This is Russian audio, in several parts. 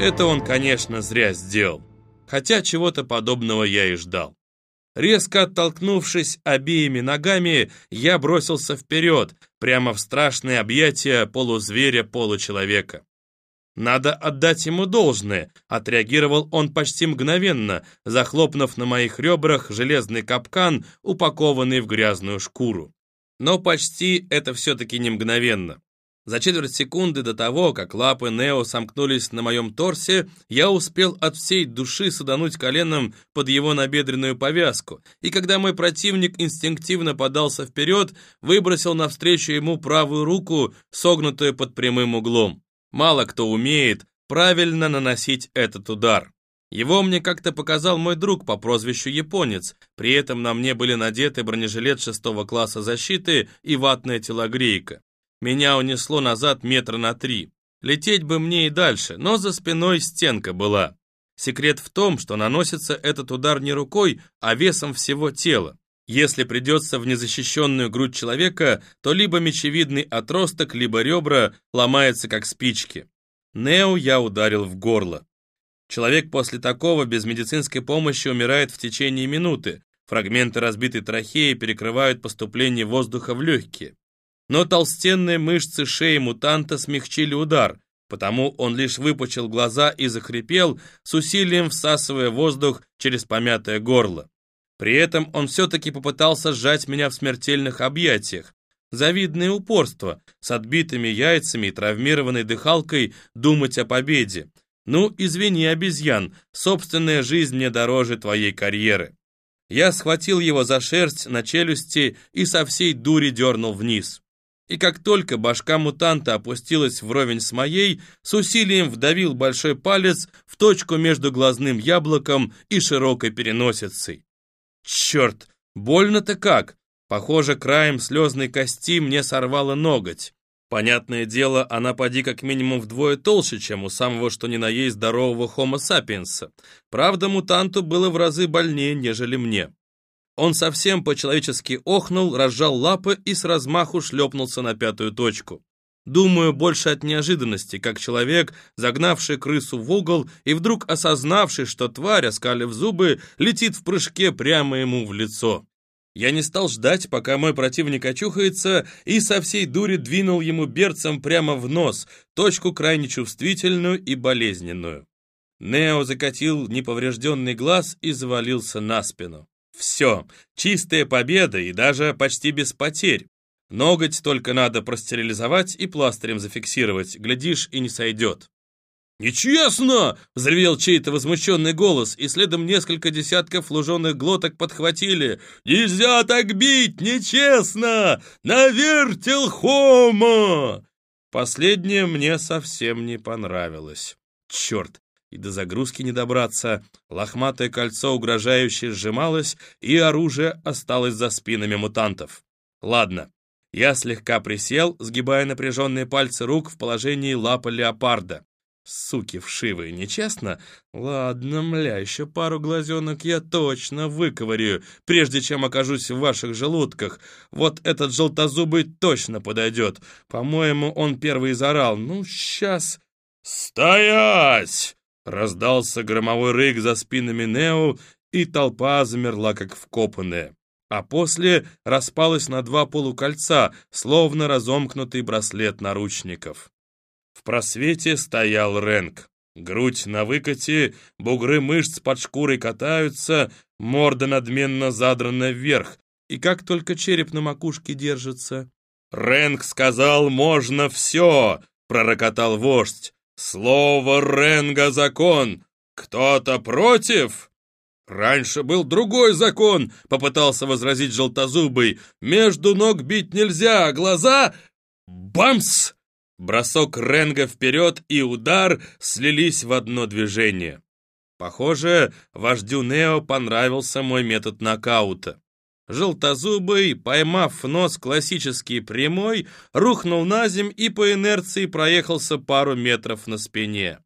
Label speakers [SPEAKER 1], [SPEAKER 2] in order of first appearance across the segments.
[SPEAKER 1] Это он, конечно, зря сделал. Хотя чего-то подобного я и ждал. Резко оттолкнувшись обеими ногами, я бросился вперед, прямо в страшные объятия полузверя-получеловека. Надо отдать ему должное, отреагировал он почти мгновенно, захлопнув на моих ребрах железный капкан, упакованный в грязную шкуру. Но почти это все-таки не мгновенно. За четверть секунды до того, как лапы Нео сомкнулись на моем торсе, я успел от всей души садануть коленом под его набедренную повязку, и когда мой противник инстинктивно подался вперед, выбросил навстречу ему правую руку, согнутую под прямым углом. Мало кто умеет правильно наносить этот удар. Его мне как-то показал мой друг по прозвищу Японец, при этом на мне были надеты бронежилет шестого класса защиты и ватная телогрейка. Меня унесло назад метра на три. Лететь бы мне и дальше, но за спиной стенка была. Секрет в том, что наносится этот удар не рукой, а весом всего тела. Если придется в незащищенную грудь человека, то либо мечевидный отросток, либо ребра ломаются как спички. Нео я ударил в горло. Человек после такого без медицинской помощи умирает в течение минуты. Фрагменты разбитой трахеи перекрывают поступление воздуха в легкие. Но толстенные мышцы шеи мутанта смягчили удар, потому он лишь выпучил глаза и захрипел, с усилием всасывая воздух через помятое горло. При этом он все-таки попытался сжать меня в смертельных объятиях. Завидное упорство, с отбитыми яйцами и травмированной дыхалкой думать о победе. Ну, извини, обезьян, собственная жизнь мне дороже твоей карьеры. Я схватил его за шерсть на челюсти и со всей дури дернул вниз и как только башка мутанта опустилась вровень с моей, с усилием вдавил большой палец в точку между глазным яблоком и широкой переносицей. Черт, больно-то как! Похоже, краем слезной кости мне сорвало ноготь. Понятное дело, она поди как минимум вдвое толще, чем у самого что ни на есть здорового хомо сапиенса. Правда, мутанту было в разы больнее, нежели мне. Он совсем по-человечески охнул, разжал лапы и с размаху шлепнулся на пятую точку. Думаю, больше от неожиданности, как человек, загнавший крысу в угол и вдруг осознавший, что тварь, оскалив зубы, летит в прыжке прямо ему в лицо. Я не стал ждать, пока мой противник очухается, и со всей дури двинул ему берцем прямо в нос, точку крайне чувствительную и болезненную. Нео закатил неповрежденный глаз и завалился на спину. Все, чистая победа и даже почти без потерь. Ноготь только надо простерилизовать и пластырем зафиксировать, глядишь, и не сойдет. «Нечестно!» — взревел чей-то возмущенный голос, и следом несколько десятков луженых глоток подхватили. «Нельзя так бить! Нечестно! Навертел хомо!» Последнее мне совсем не понравилось. Черт, и до загрузки не добраться. Лохматое кольцо угрожающе сжималось, и оружие осталось за спинами мутантов. Ладно, я слегка присел, сгибая напряженные пальцы рук в положении лапы леопарда. Суки вшивые, нечестно? Ладно, мля, еще пару глазенок я точно выковырю, прежде чем окажусь в ваших желудках. Вот этот желтозубый точно подойдет. По-моему, он первый зарал. Ну, сейчас... «Стоять!» Раздался громовой рык за спинами Нео, и толпа замерла, как вкопанная. А после распалась на два полукольца, словно разомкнутый браслет наручников. В просвете стоял Рэнк. Грудь на выкате, бугры мышц под шкурой катаются, морда надменно задрана вверх, и как только череп на макушке держится. «Рэнк сказал, можно все!» — пророкотал вождь. «Слово Ренга закон! Кто-то против?» «Раньше был другой закон», — попытался возразить Желтозубый. «Между ног бить нельзя, а глаза...» «Бамс!» Бросок Ренга вперед и удар слились в одно движение. Похоже, вождю Нео понравился мой метод нокаута. Желтозубый, поймав в нос классический прямой, рухнул на земь и по инерции проехался пару метров на спине.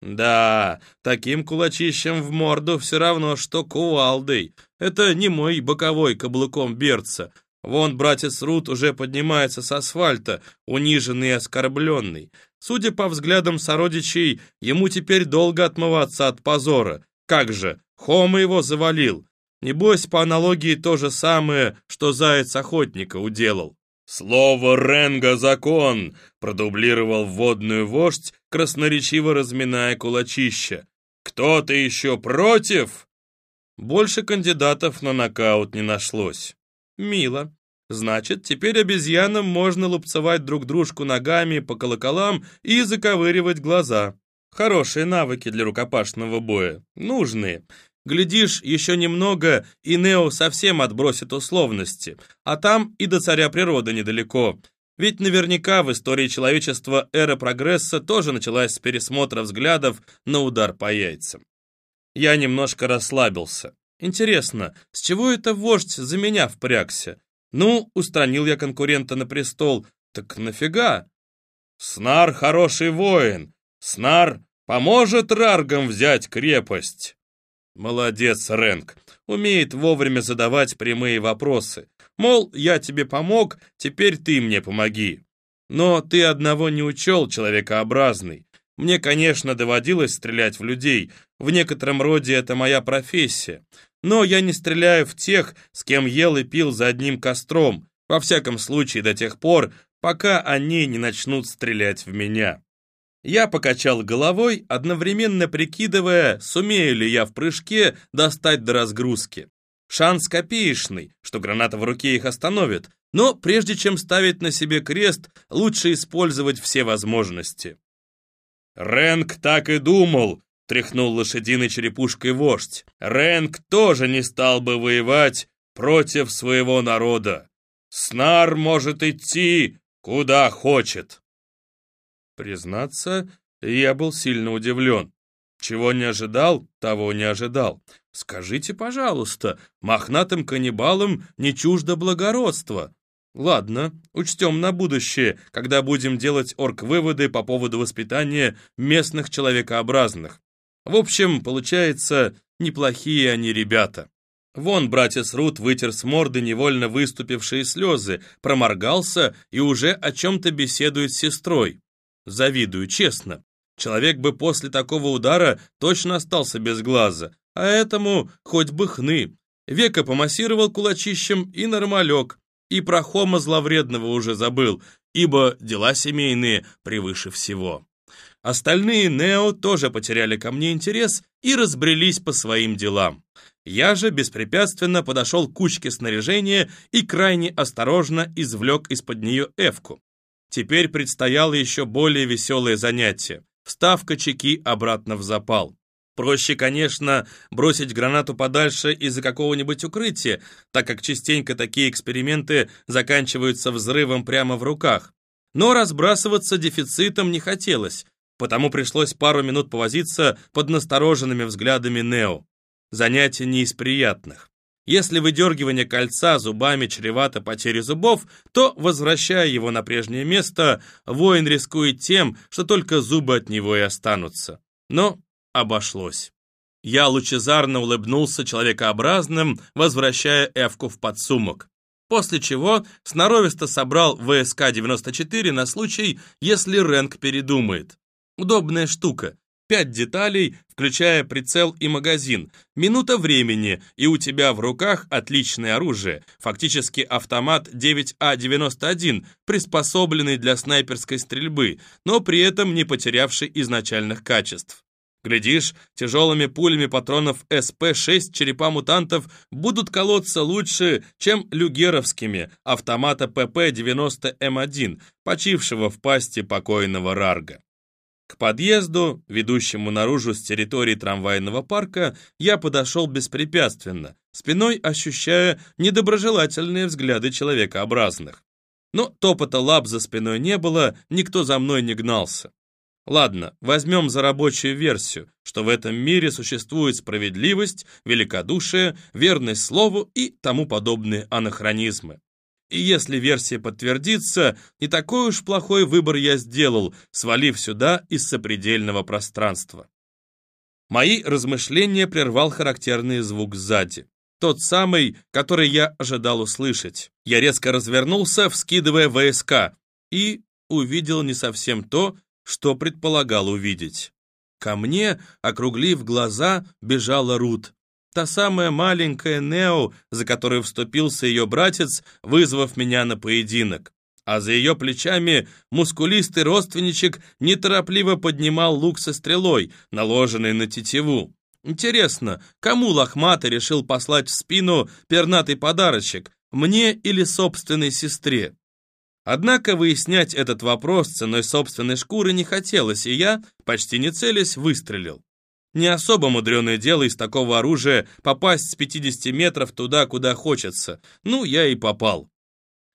[SPEAKER 1] Да, таким кулачищем в морду все равно, что кувалдой. Это не мой боковой каблуком берца. Вон братец Рут уже поднимается с асфальта, униженный и оскорбленный. Судя по взглядам сородичей, ему теперь долго отмываться от позора. Как же, Хома его завалил. Небось, по аналогии то же самое, что заяц охотника уделал. «Слово Ренга закон!» — продублировал водную вождь, красноречиво разминая кулачища. «Кто-то еще против?» Больше кандидатов на нокаут не нашлось. Мило. Значит, теперь обезьянам можно лупцевать друг дружку ногами по колоколам и заковыривать глаза. Хорошие навыки для рукопашного боя. Нужные. Глядишь, еще немного, и Нео совсем отбросит условности, а там и до царя природы недалеко. Ведь наверняка в истории человечества эра прогресса тоже началась с пересмотра взглядов на удар по яйцам. Я немножко расслабился. Интересно, с чего это вождь за меня впрягся? Ну, устранил я конкурента на престол, так нафига? Снар хороший воин, Снар поможет раргам взять крепость. Молодец, Рэнк, умеет вовремя задавать прямые вопросы. Мол, я тебе помог, теперь ты мне помоги. Но ты одного не учел, человекообразный. Мне, конечно, доводилось стрелять в людей, в некотором роде это моя профессия. Но я не стреляю в тех, с кем ел и пил за одним костром, во всяком случае до тех пор, пока они не начнут стрелять в меня. Я покачал головой, одновременно прикидывая, сумею ли я в прыжке достать до разгрузки. Шанс копеечный, что граната в руке их остановит, но прежде чем ставить на себе крест, лучше использовать все возможности. «Рэнк так и думал», — тряхнул лошадиной черепушкой вождь. «Рэнк тоже не стал бы воевать против своего народа. Снар может идти, куда хочет». Признаться, я был сильно удивлен. Чего не ожидал, того не ожидал. Скажите, пожалуйста, мохнатым каннибалам не чуждо благородство. Ладно, учтем на будущее, когда будем делать орг-выводы по поводу воспитания местных человекообразных. В общем, получается, неплохие они ребята. Вон братец Рут вытер с морды невольно выступившие слезы, проморгался и уже о чем-то беседует с сестрой. Завидую, честно. Человек бы после такого удара точно остался без глаза, а этому хоть бы хны. Века помассировал кулачищем и нормалек, и про Хома зловредного уже забыл, ибо дела семейные превыше всего. Остальные Нео тоже потеряли ко мне интерес и разбрелись по своим делам. Я же беспрепятственно подошел к кучке снаряжения и крайне осторожно извлек из-под нее эвку. Теперь предстояло еще более веселое занятие – вставка чеки обратно в запал. Проще, конечно, бросить гранату подальше из-за какого-нибудь укрытия, так как частенько такие эксперименты заканчиваются взрывом прямо в руках. Но разбрасываться дефицитом не хотелось, потому пришлось пару минут повозиться под настороженными взглядами Нео. Занятие не из приятных. Если выдергивание кольца зубами чревато потерей зубов, то, возвращая его на прежнее место, воин рискует тем, что только зубы от него и останутся. Но обошлось. Я лучезарно улыбнулся человекообразным, возвращая Эвку в подсумок. После чего сноровисто собрал ВСК-94 на случай, если Рэнк передумает. Удобная штука. Пять деталей, включая прицел и магазин. Минута времени, и у тебя в руках отличное оружие, фактически автомат 9А91, приспособленный для снайперской стрельбы, но при этом не потерявший изначальных качеств. Глядишь, тяжелыми пулями патронов СП-6 черепа мутантов будут колоться лучше, чем люгеровскими автомата ПП-90М1, почившего в пасти покойного Рарга. К подъезду, ведущему наружу с территории трамвайного парка, я подошел беспрепятственно, спиной ощущая недоброжелательные взгляды человекообразных. Но топота лап за спиной не было, никто за мной не гнался. Ладно, возьмем за рабочую версию, что в этом мире существует справедливость, великодушие, верность слову и тому подобные анахронизмы. И если версия подтвердится, не такой уж плохой выбор я сделал, свалив сюда из сопредельного пространства. Мои размышления прервал характерный звук сзади. Тот самый, который я ожидал услышать. Я резко развернулся, вскидывая ВСК, и увидел не совсем то, что предполагал увидеть. Ко мне, округлив глаза, бежала Рут. Та самая маленькая Нео, за которую вступился ее братец, вызвав меня на поединок. А за ее плечами мускулистый родственничек неторопливо поднимал лук со стрелой, наложенной на тетиву. Интересно, кому лохматый решил послать в спину пернатый подарочек, мне или собственной сестре? Однако выяснять этот вопрос ценой собственной шкуры не хотелось, и я, почти не целясь, выстрелил. Не особо мудреное дело из такого оружия попасть с 50 метров туда, куда хочется. Ну, я и попал.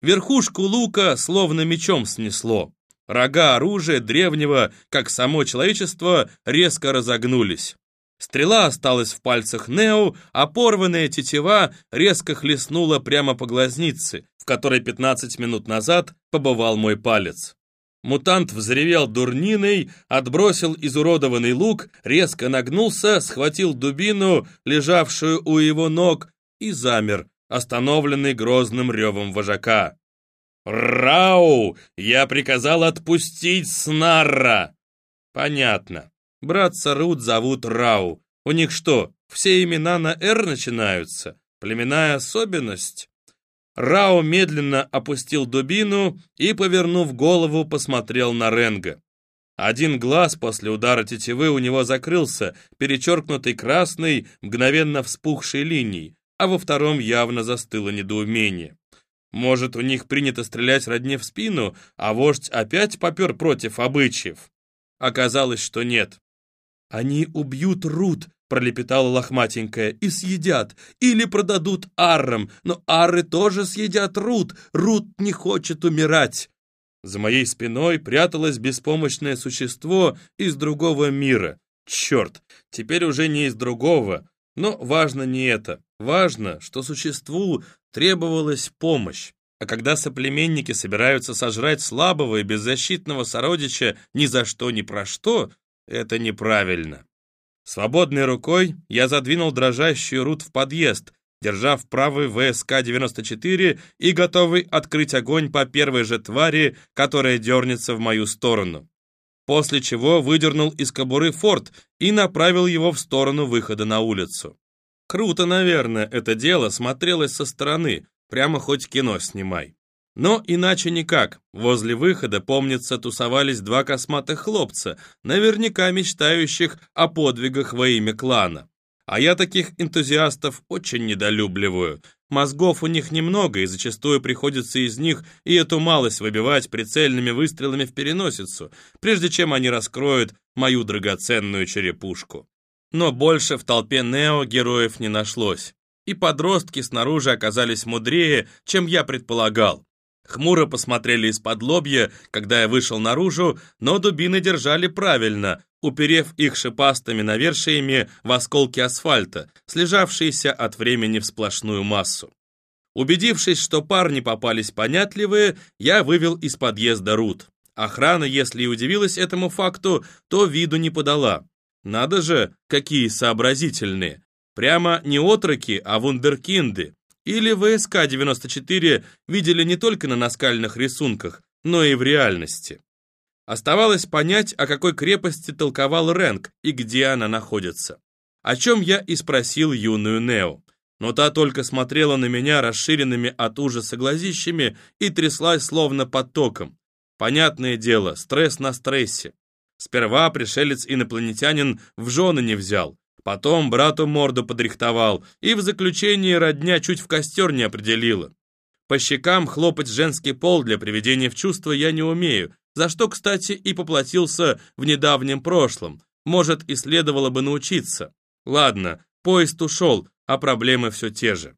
[SPEAKER 1] Верхушку лука словно мечом снесло. Рога оружия древнего, как само человечество, резко разогнулись. Стрела осталась в пальцах Нео, а порванная тетива резко хлестнула прямо по глазнице, в которой 15 минут назад побывал мой палец. Мутант взревел дурниной, отбросил изуродованный лук, резко нагнулся, схватил дубину, лежавшую у его ног, и замер, остановленный грозным ревом вожака. «Рау! Я приказал отпустить Снарра!» «Понятно. Братца Рут зовут Рау. У них что, все имена на «Р» начинаются? Племенная особенность?» Рау медленно опустил дубину и, повернув голову, посмотрел на Ренга. Один глаз после удара тетивы у него закрылся, перечеркнутый красной, мгновенно вспухшей линией, а во втором явно застыло недоумение. Может, у них принято стрелять родне в спину, а вождь опять попер против обычаев? Оказалось, что нет. «Они убьют Рут», — пролепетала лохматенькая, — «и съедят, или продадут аррам, но арры тоже съедят Рут, Рут не хочет умирать». За моей спиной пряталось беспомощное существо из другого мира. Черт, теперь уже не из другого. Но важно не это. Важно, что существу требовалась помощь. А когда соплеменники собираются сожрать слабого и беззащитного сородича ни за что ни про что, это неправильно. Свободной рукой я задвинул дрожащую Рут в подъезд, держав правый ВСК-94 и готовый открыть огонь по первой же твари, которая дернется в мою сторону. После чего выдернул из кобуры форт и направил его в сторону выхода на улицу. Круто, наверное, это дело смотрелось со стороны, прямо хоть кино снимай. Но иначе никак. Возле выхода, помнится, тусовались два косматых хлопца, наверняка мечтающих о подвигах во имя клана. А я таких энтузиастов очень недолюбливаю. Мозгов у них немного, и зачастую приходится из них и эту малость выбивать прицельными выстрелами в переносицу, прежде чем они раскроют мою драгоценную черепушку. Но больше в толпе Нео героев не нашлось. И подростки снаружи оказались мудрее, чем я предполагал. Хмуро посмотрели из-под лобья, когда я вышел наружу, но дубины держали правильно, уперев их шипастыми навершиями в осколки асфальта, слежавшиеся от времени в сплошную массу. Убедившись, что парни попались понятливые, я вывел из подъезда Рут. Охрана, если и удивилась этому факту, то виду не подала. Надо же, какие сообразительные. Прямо не отроки, а вундеркинды. Или ВСК-94 видели не только на наскальных рисунках, но и в реальности. Оставалось понять, о какой крепости толковал Рэнк и где она находится. О чем я и спросил юную Нео. Но та только смотрела на меня расширенными от ужаса глазищами и тряслась словно под током. Понятное дело, стресс на стрессе. Сперва пришелец-инопланетянин в жены не взял, Потом брату морду подрихтовал, и в заключение родня чуть в костер не определила. По щекам хлопать женский пол для приведения в чувство я не умею, за что, кстати, и поплатился в недавнем прошлом. Может, и следовало бы научиться. Ладно, поезд ушел, а проблемы все те же.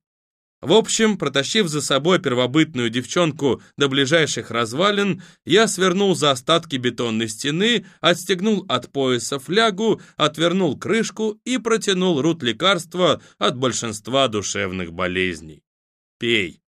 [SPEAKER 1] В общем, протащив за собой первобытную девчонку до ближайших развалин, я свернул за остатки бетонной стены, отстегнул от пояса флягу, отвернул крышку и протянул рут лекарства от большинства душевных болезней. «Пей».